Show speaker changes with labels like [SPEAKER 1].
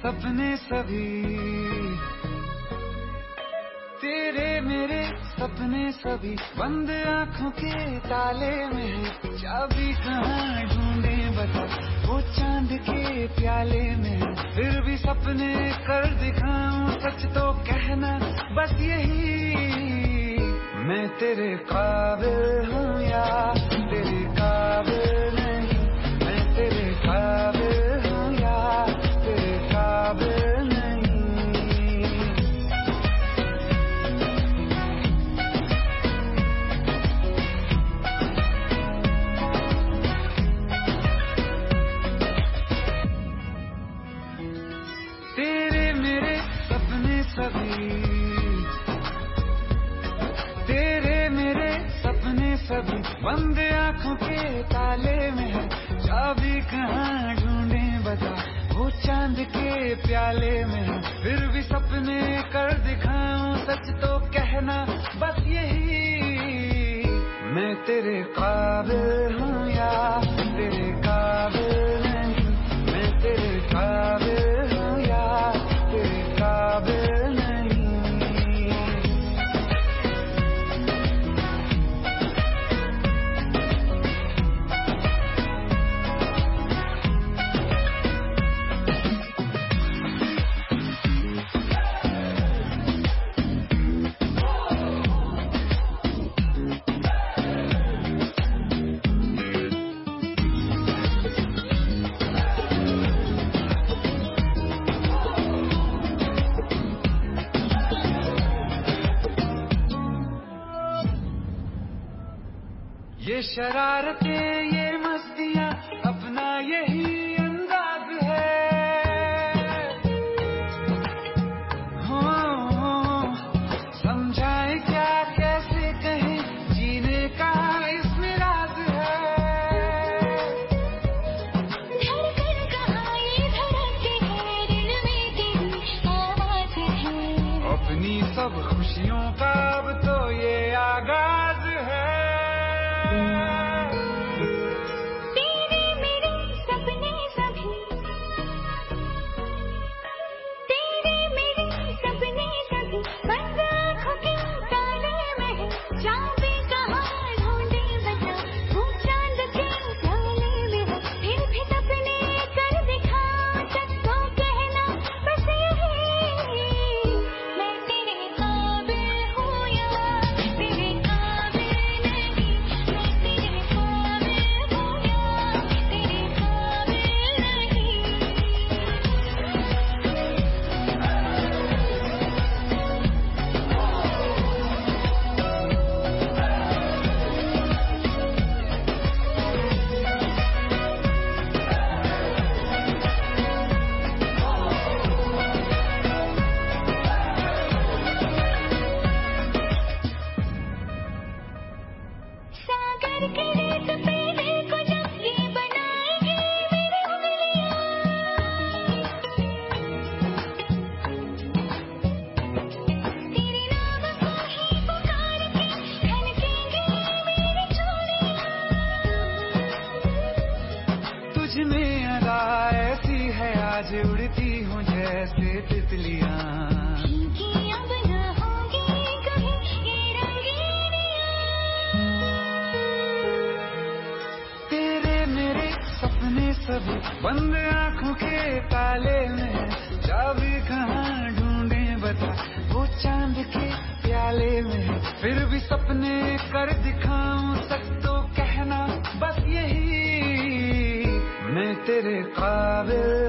[SPEAKER 1] सपने सभी। तेरे मेरे सपने सभी। बंद आँखों के ताले में है। चाबी कहाँ ढूंढे बता। वो चाँद के प्याले में फिर भी सपने कर दिखाऊँ सच तो कहना। बस यही। मैं तेरे काबिल हूँ या तेरे सभी। तेरे मेरे सपने सभी बंद आँखों के ताले में है। चाबी कहाँ ढूंढे बता? वो चाँद के प्याले में है। फिर भी सपने कर दिखाऊँ, सच तो कहना बस यही। मैं तेरे काबिल हूँ या तेरे काबिल ये शरारतें ये मस्तियाँ अपना यही अंदाज है। हो समझाए क्या कैसे कहें जीने का इसमें राज है।
[SPEAKER 2] कहाँ ये धड़कते हैं दिल में तेरी आवाज़ है।
[SPEAKER 1] अपनी सब खुशियों का तुझ में ऐसी है आज उड़ती हूँ जैसे तितलियाँ। सपने सभी बंद आँखों के ताले में। चाबी कहाँ ढूंढे बता, वो चाँद के प्याले में। फिर भी सपने कर दिखाऊँ सक तो कहना बस यही। मैं तेरे काबिल